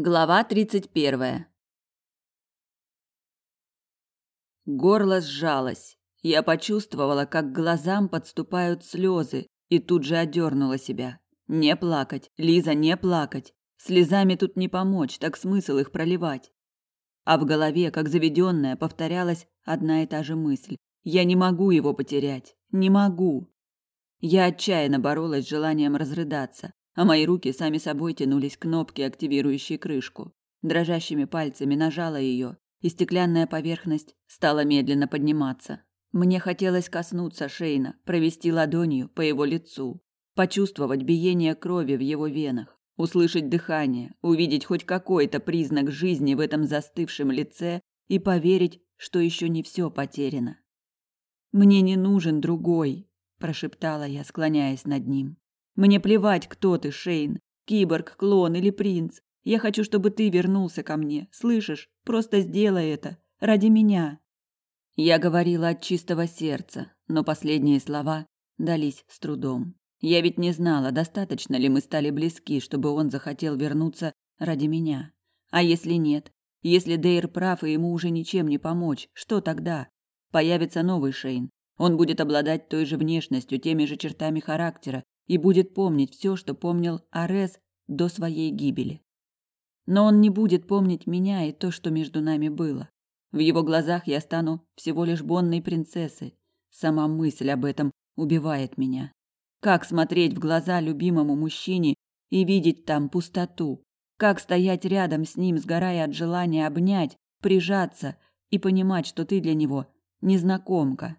Глава тридцать первая. Горло сжалось. Я почувствовала, как к глазам подступают слезы, и тут же одернула себя. Не плакать, Лиза, не плакать. Слезами тут не помочь, так смысл их проливать. А в голове, как заведенная, повторялась одна и та же мысль. Я не могу его потерять. Не могу. Я отчаянно боролась с желанием разрыдаться а мои руки сами собой тянулись к кнопке, активирующей крышку. Дрожащими пальцами нажала ее, и стеклянная поверхность стала медленно подниматься. Мне хотелось коснуться Шейна, провести ладонью по его лицу, почувствовать биение крови в его венах, услышать дыхание, увидеть хоть какой-то признак жизни в этом застывшем лице и поверить, что еще не все потеряно. Мне не нужен другой, прошептала я, склоняясь над ним. Мне плевать, кто ты, Шейн, киборг, клон или принц. Я хочу, чтобы ты вернулся ко мне. Слышишь? Просто сделай это ради меня. Я говорила от чистого сердца, но последние слова дались с трудом. Я ведь не знала, достаточно ли мы стали близки, чтобы он захотел вернуться ради меня. А если нет? Если Дейр прав и ему уже ничем не помочь, что тогда? Появится новый Шейн. Он будет обладать той же внешностью, теми же чертами характера, и будет помнить все, что помнил Арес до своей гибели. Но он не будет помнить меня и то, что между нами было. В его глазах я стану всего лишь бонной принцессой. Сама мысль об этом убивает меня. Как смотреть в глаза любимому мужчине и видеть там пустоту? Как стоять рядом с ним, сгорая от желания обнять, прижаться и понимать, что ты для него незнакомка?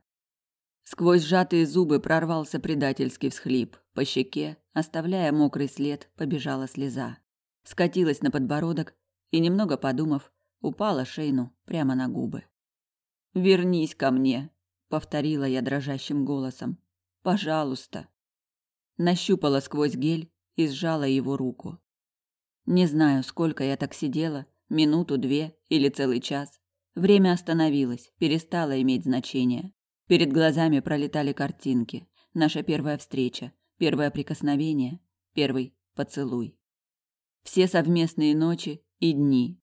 Сквозь сжатые зубы прорвался предательский всхлип. По щеке, оставляя мокрый след, побежала слеза. Скатилась на подбородок и, немного подумав, упала Шейну прямо на губы. «Вернись ко мне», — повторила я дрожащим голосом. «Пожалуйста». Нащупала сквозь гель и сжала его руку. Не знаю, сколько я так сидела, минуту, две или целый час. Время остановилось, перестало иметь значение. Перед глазами пролетали картинки. Наша первая встреча, первое прикосновение, первый поцелуй. Все совместные ночи и дни.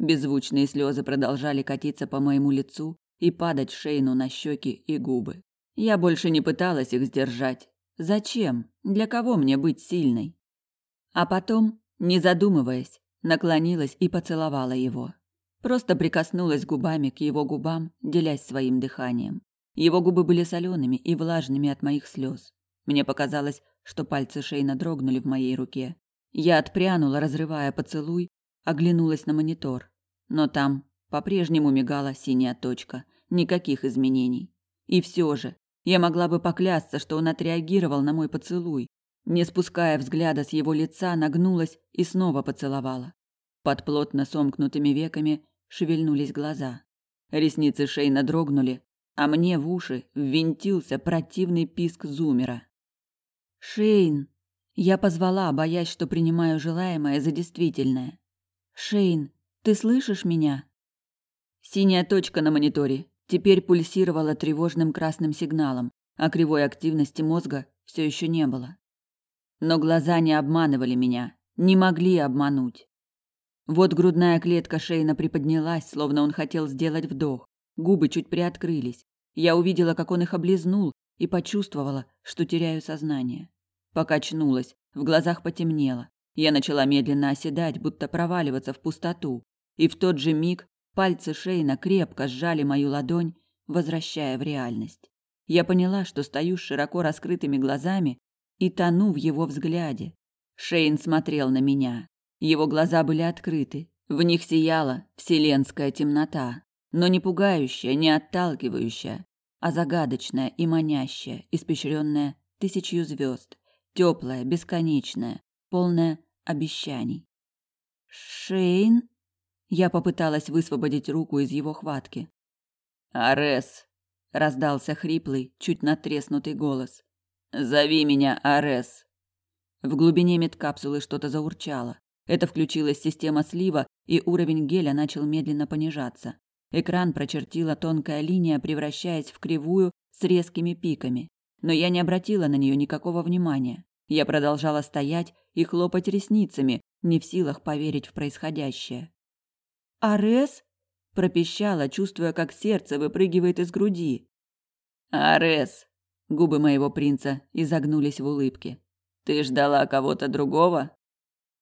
Беззвучные слезы продолжали катиться по моему лицу и падать Шейну на щеки и губы. Я больше не пыталась их сдержать. Зачем? Для кого мне быть сильной? А потом, не задумываясь, наклонилась и поцеловала его. Просто прикоснулась губами к его губам, делясь своим дыханием. Его губы были солеными и влажными от моих слез. Мне показалось, что пальцы Шейна дрогнули в моей руке. Я отпрянула, разрывая поцелуй, оглянулась на монитор. Но там по-прежнему мигала синяя точка. Никаких изменений. И все же, я могла бы поклясться, что он отреагировал на мой поцелуй. Не спуская взгляда с его лица, нагнулась и снова поцеловала. Под плотно сомкнутыми веками шевельнулись глаза. Ресницы Шейна дрогнули, а мне в уши ввинтился противный писк зумера. «Шейн!» Я позвала, боясь, что принимаю желаемое за действительное. «Шейн, ты слышишь меня?» Синяя точка на мониторе теперь пульсировала тревожным красным сигналом, а кривой активности мозга все еще не было. Но глаза не обманывали меня, не могли обмануть. Вот грудная клетка Шейна приподнялась, словно он хотел сделать вдох. Губы чуть приоткрылись. Я увидела, как он их облизнул, и почувствовала, что теряю сознание. Покачнулась, в глазах потемнело. Я начала медленно оседать, будто проваливаться в пустоту. И в тот же миг пальцы Шейна крепко сжали мою ладонь, возвращая в реальность. Я поняла, что стою с широко раскрытыми глазами и тону в его взгляде. Шейн смотрел на меня. Его глаза были открыты. В них сияла вселенская темнота но не пугающая, не отталкивающая, а загадочная и манящая, испещренная тысячью звезд, теплая, бесконечная, полная обещаний. Шейн? Я попыталась высвободить руку из его хватки. Арес, раздался хриплый, чуть натреснутый голос. Зови меня Арес. В глубине медкапсулы что-то заурчало. Это включилась система слива, и уровень геля начал медленно понижаться. Экран прочертила тонкая линия, превращаясь в кривую с резкими пиками. Но я не обратила на нее никакого внимания. Я продолжала стоять и хлопать ресницами, не в силах поверить в происходящее. «Арес?» – пропищала, чувствуя, как сердце выпрыгивает из груди. «Арес!» – губы моего принца изогнулись в улыбке. «Ты ждала кого-то другого?»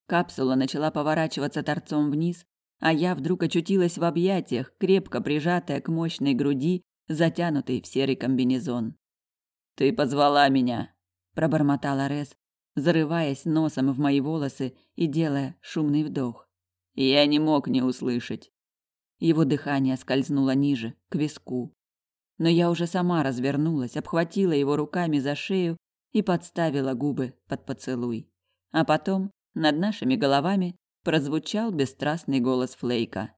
Капсула начала поворачиваться торцом вниз, а я вдруг очутилась в объятиях, крепко прижатая к мощной груди, затянутой в серый комбинезон. «Ты позвала меня», – пробормотал Арес, зарываясь носом в мои волосы и делая шумный вдох. Я не мог не услышать. Его дыхание скользнуло ниже, к виску. Но я уже сама развернулась, обхватила его руками за шею и подставила губы под поцелуй. А потом над нашими головами прозвучал бесстрастный голос Флейка.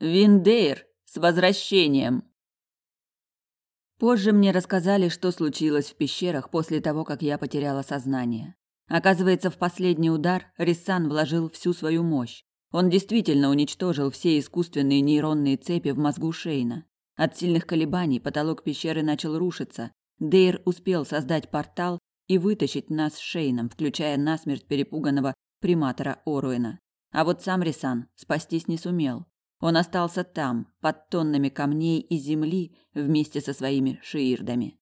«Виндейр, с возвращением!» Позже мне рассказали, что случилось в пещерах после того, как я потеряла сознание. Оказывается, в последний удар Риссан вложил всю свою мощь. Он действительно уничтожил все искусственные нейронные цепи в мозгу Шейна. От сильных колебаний потолок пещеры начал рушиться. Дейр успел создать портал и вытащить нас с Шейном, включая насмерть перепуганного приматора Оруэна. А вот сам Рисан спастись не сумел. Он остался там, под тоннами камней и земли, вместе со своими шиирдами.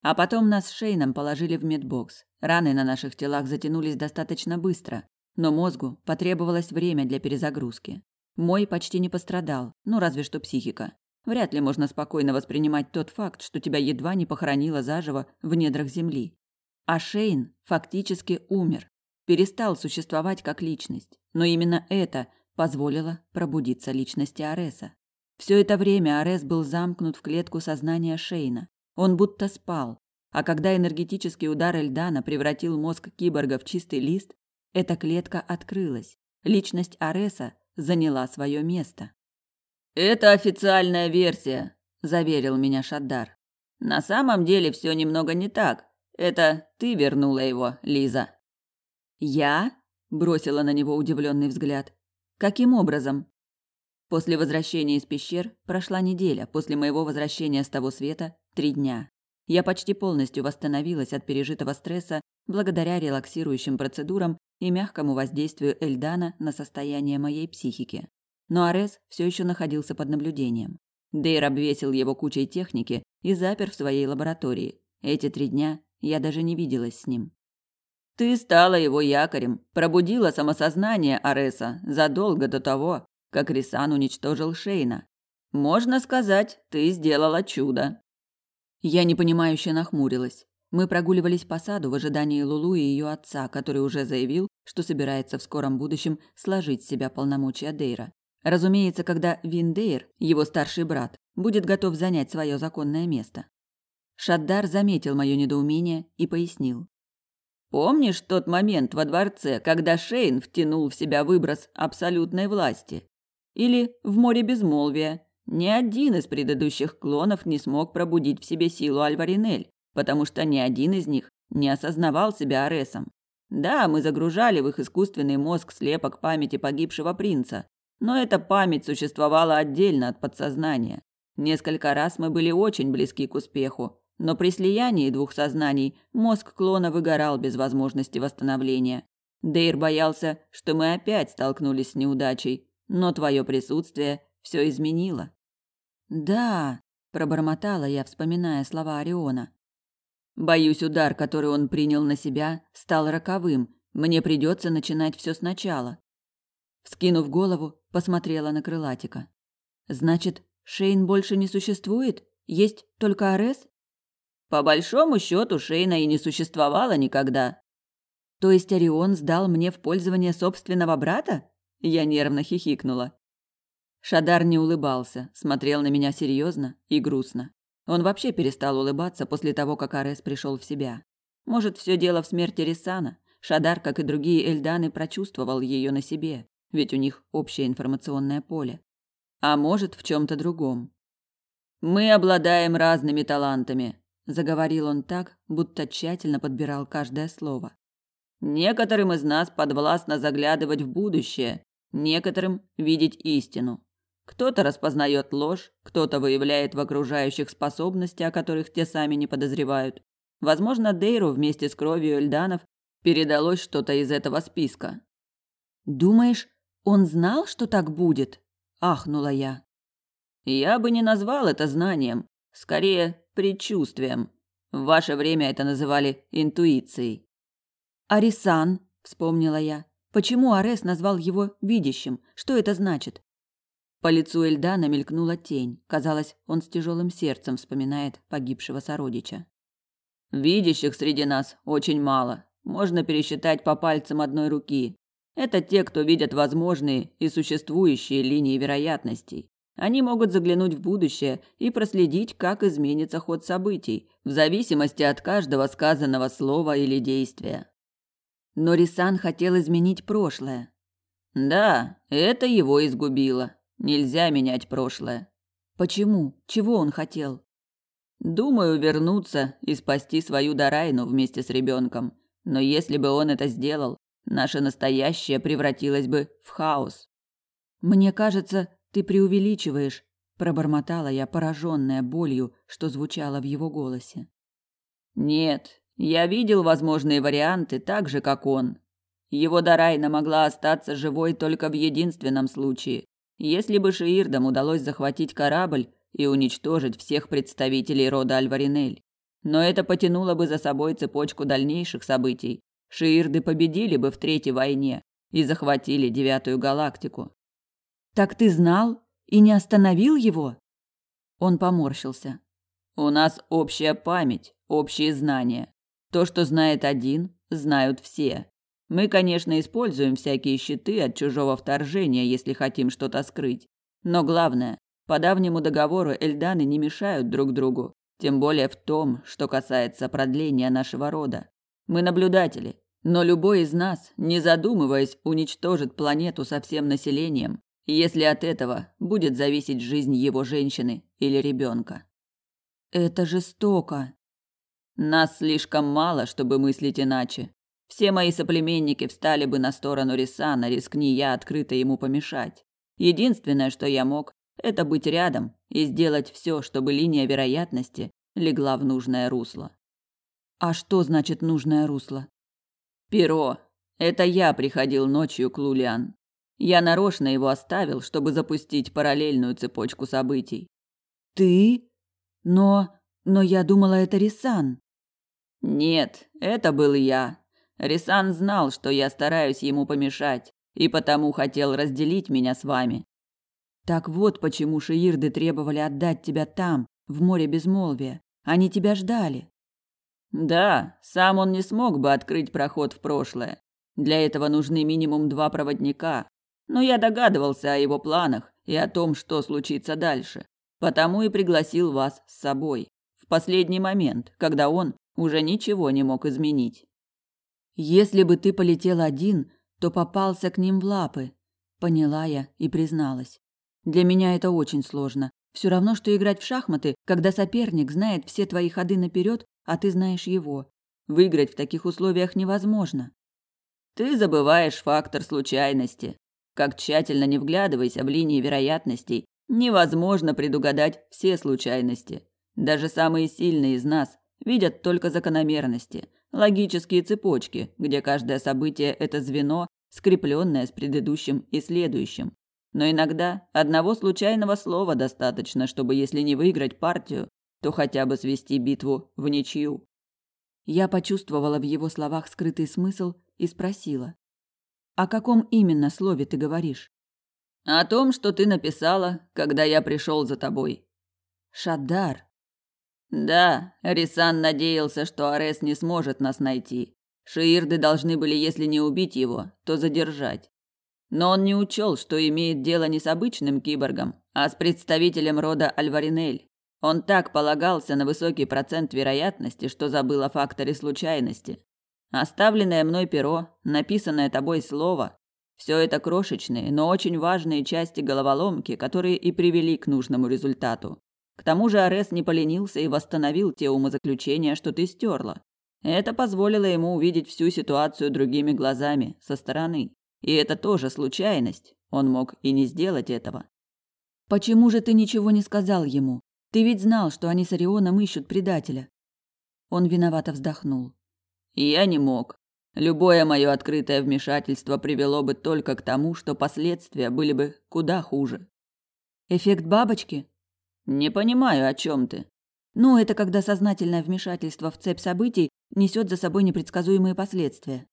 А потом нас с Шейном положили в медбокс. Раны на наших телах затянулись достаточно быстро, но мозгу потребовалось время для перезагрузки. Мой почти не пострадал, ну разве что психика. Вряд ли можно спокойно воспринимать тот факт, что тебя едва не похоронило заживо в недрах земли. А Шейн фактически умер, перестал существовать как личность. Но именно это позволило пробудиться личности Ареса. Все это время Арес был замкнут в клетку сознания Шейна. Он будто спал. А когда энергетический удар Эльдана превратил мозг киборга в чистый лист, эта клетка открылась. Личность Ареса заняла свое место. «Это официальная версия», – заверил меня Шаддар. «На самом деле все немного не так. Это ты вернула его, Лиза». «Я?» – бросила на него удивленный взгляд. Каким образом? После возвращения из пещер прошла неделя, после моего возвращения с того света три дня. Я почти полностью восстановилась от пережитого стресса благодаря релаксирующим процедурам и мягкому воздействию Эльдана на состояние моей психики. Но Арес все еще находился под наблюдением. Дейр обвесил его кучей техники и запер в своей лаборатории. Эти три дня я даже не виделась с ним. Ты стала его якорем, пробудила самосознание Ареса задолго до того, как Рисан уничтожил Шейна. Можно сказать, ты сделала чудо. Я непонимающе нахмурилась. Мы прогуливались по саду в ожидании Лулу и ее отца, который уже заявил, что собирается в скором будущем сложить с себя полномочия Дейра. Разумеется, когда Виндейр, его старший брат, будет готов занять свое законное место. Шаддар заметил мое недоумение и пояснил. Помнишь тот момент во дворце, когда Шейн втянул в себя выброс абсолютной власти? Или в море безмолвия? Ни один из предыдущих клонов не смог пробудить в себе силу Альваринель, потому что ни один из них не осознавал себя Аресом. Да, мы загружали в их искусственный мозг слепок памяти погибшего принца, но эта память существовала отдельно от подсознания. Несколько раз мы были очень близки к успеху, но при слиянии двух сознаний мозг клона выгорал без возможности восстановления. Дейр боялся, что мы опять столкнулись с неудачей, но твое присутствие все изменило. Да, пробормотала я, вспоминая слова Ориона. Боюсь, удар, который он принял на себя, стал роковым. Мне придется начинать все сначала. Вскинув голову, посмотрела на крылатика. Значит, Шейн больше не существует? Есть только Арес? По большому счету Шейна и не существовало никогда. То есть Орион сдал мне в пользование собственного брата? Я нервно хихикнула. Шадар не улыбался, смотрел на меня серьезно и грустно. Он вообще перестал улыбаться после того, как Арес пришел в себя. Может, все дело в смерти Рисана. Шадар, как и другие эльданы, прочувствовал ее на себе, ведь у них общее информационное поле. А может, в чем то другом. Мы обладаем разными талантами, заговорил он так, будто тщательно подбирал каждое слово. Некоторым из нас подвластно заглядывать в будущее, некоторым видеть истину. Кто-то распознает ложь, кто-то выявляет в окружающих способности, о которых те сами не подозревают. Возможно, Дейру вместе с кровью Эльданов передалось что-то из этого списка. Думаешь, он знал, что так будет? Ахнула я. Я бы не назвал это знанием, скорее предчувствием. В ваше время это называли интуицией. Арисан, вспомнила я. Почему Арес назвал его видящим? Что это значит? По лицу Эльдана мелькнула тень. Казалось, он с тяжелым сердцем вспоминает погибшего сородича. Видящих среди нас очень мало. Можно пересчитать по пальцам одной руки. Это те, кто видят возможные и существующие линии вероятностей. Они могут заглянуть в будущее и проследить, как изменится ход событий, в зависимости от каждого сказанного слова или действия. Но Рисан хотел изменить прошлое. Да, это его изгубило. Нельзя менять прошлое. Почему? Чего он хотел? Думаю, вернуться и спасти свою Дарайну вместе с ребенком. Но если бы он это сделал, наше настоящее превратилось бы в хаос. Мне кажется, ты преувеличиваешь, пробормотала я, пораженная болью, что звучало в его голосе. Нет, я видел возможные варианты так же, как он. Его Дарайна могла остаться живой только в единственном случае, если бы Шиирдам удалось захватить корабль и уничтожить всех представителей рода Альваринель. Но это потянуло бы за собой цепочку дальнейших событий. Шиирды победили бы в Третьей войне и захватили Девятую галактику. Так ты знал и не остановил его? Он поморщился. У нас общая память, общие знания. То, что знает один, знают все. Мы, конечно, используем всякие щиты от чужого вторжения, если хотим что-то скрыть. Но главное, по давнему договору эльданы не мешают друг другу, тем более в том, что касается продления нашего рода. Мы наблюдатели, но любой из нас, не задумываясь, уничтожит планету со всем населением, если от этого будет зависеть жизнь его женщины или ребенка. Это жестоко. Нас слишком мало, чтобы мыслить иначе. Все мои соплеменники встали бы на сторону Рисана, рискни я открыто ему помешать. Единственное, что я мог, это быть рядом и сделать все, чтобы линия вероятности легла в нужное русло. А что значит нужное русло? Перо. Это я приходил ночью к Лулиан. Я нарочно его оставил, чтобы запустить параллельную цепочку событий. Ты? Но... но я думала, это Рисан. Нет, это был я. Рисан знал, что я стараюсь ему помешать, и потому хотел разделить меня с вами. Так вот почему шиирды требовали отдать тебя там, в море безмолвия. Они тебя ждали. Да, сам он не смог бы открыть проход в прошлое. Для этого нужны минимум два проводника. Но я догадывался о его планах и о том, что случится дальше. Потому и пригласил вас с собой. В последний момент, когда он уже ничего не мог изменить. Если бы ты полетел один, то попался к ним в лапы, поняла я и призналась. Для меня это очень сложно. Все равно что играть в шахматы, когда соперник знает все твои ходы наперед, а ты знаешь его. Выиграть в таких условиях невозможно. Ты забываешь фактор случайности. Как тщательно не вглядывайся в линии вероятностей, невозможно предугадать все случайности. Даже самые сильные из нас видят только закономерности, логические цепочки, где каждое событие это звено, скрепленное с предыдущим и следующим. Но иногда одного случайного слова достаточно, чтобы если не выиграть партию, то хотя бы свести битву в ничью. Я почувствовала в его словах скрытый смысл и спросила: "О каком именно слове ты говоришь?" "О том, что ты написала, когда я пришел за тобой". "Шадар, да, Рисан надеялся, что Арес не сможет нас найти. Шиирды должны были, если не убить его, то задержать. Но он не учел, что имеет дело не с обычным киборгом, а с представителем рода Альваринель. Он так полагался на высокий процент вероятности, что забыл о факторе случайности. Оставленное мной перо, написанное тобой слово – все это крошечные, но очень важные части головоломки, которые и привели к нужному результату. К тому же Арес не поленился и восстановил те умозаключения, что ты стерла. Это позволило ему увидеть всю ситуацию другими глазами, со стороны. И это тоже случайность. Он мог и не сделать этого. Почему же ты ничего не сказал ему? Ты ведь знал, что они с Орионом ищут предателя. Он виновато вздохнул. Я не мог. Любое мое открытое вмешательство привело бы только к тому, что последствия были бы куда хуже. Эффект бабочки? Не понимаю, о чем ты. Ну, это когда сознательное вмешательство в цепь событий несет за собой непредсказуемые последствия.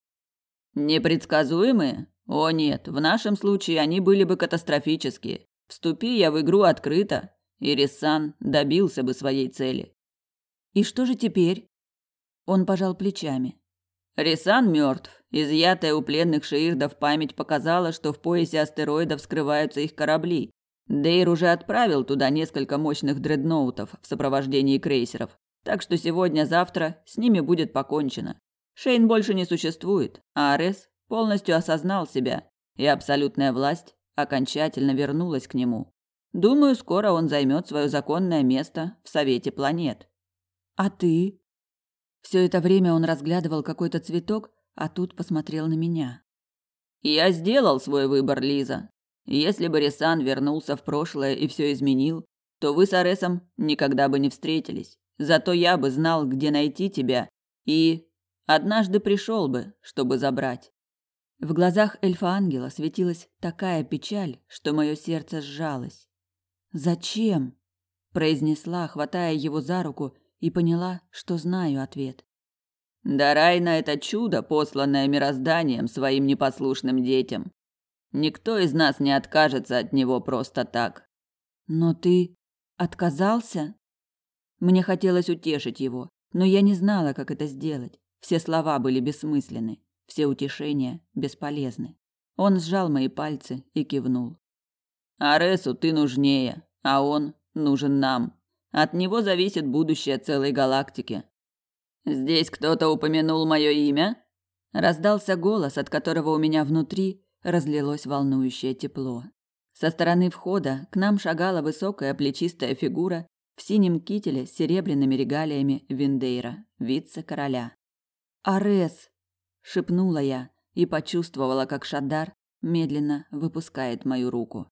Непредсказуемые? О нет, в нашем случае они были бы катастрофические. Вступи я в игру открыто, и Рисан добился бы своей цели. И что же теперь? Он пожал плечами. Рисан мертв. Изъятая у пленных шеирдов память показала, что в поясе астероидов скрываются их корабли. Дейр уже отправил туда несколько мощных дредноутов в сопровождении крейсеров, так что сегодня-завтра с ними будет покончено. Шейн больше не существует, а Арес полностью осознал себя, и абсолютная власть окончательно вернулась к нему. Думаю, скоро он займет свое законное место в Совете планет. А ты? Все это время он разглядывал какой-то цветок, а тут посмотрел на меня. Я сделал свой выбор, Лиза. Если бы Рисан вернулся в прошлое и все изменил, то вы с Аресом никогда бы не встретились. Зато я бы знал, где найти тебя, и однажды пришел бы, чтобы забрать. В глазах эльфа-ангела светилась такая печаль, что мое сердце сжалось. «Зачем?» – произнесла, хватая его за руку и поняла, что знаю ответ. Дарай на это чудо, посланное мирозданием своим непослушным детям. Никто из нас не откажется от него просто так. Но ты отказался? Мне хотелось утешить его, но я не знала, как это сделать. Все слова были бессмысленны, все утешения бесполезны. Он сжал мои пальцы и кивнул. Аресу ты нужнее, а он нужен нам. От него зависит будущее целой галактики. Здесь кто-то упомянул мое имя? Раздался голос, от которого у меня внутри разлилось волнующее тепло. Со стороны входа к нам шагала высокая плечистая фигура в синем кителе с серебряными регалиями Виндейра, вице-короля. «Арес!» – шепнула я и почувствовала, как Шадар медленно выпускает мою руку.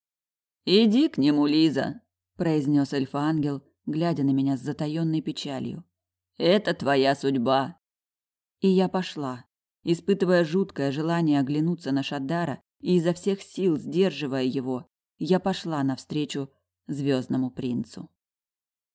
«Иди к нему, Лиза!» – произнес эльфа-ангел, глядя на меня с затаённой печалью. Это твоя судьба. И я пошла, испытывая жуткое желание оглянуться на Шадара и изо всех сил сдерживая его. Я пошла навстречу звездному принцу.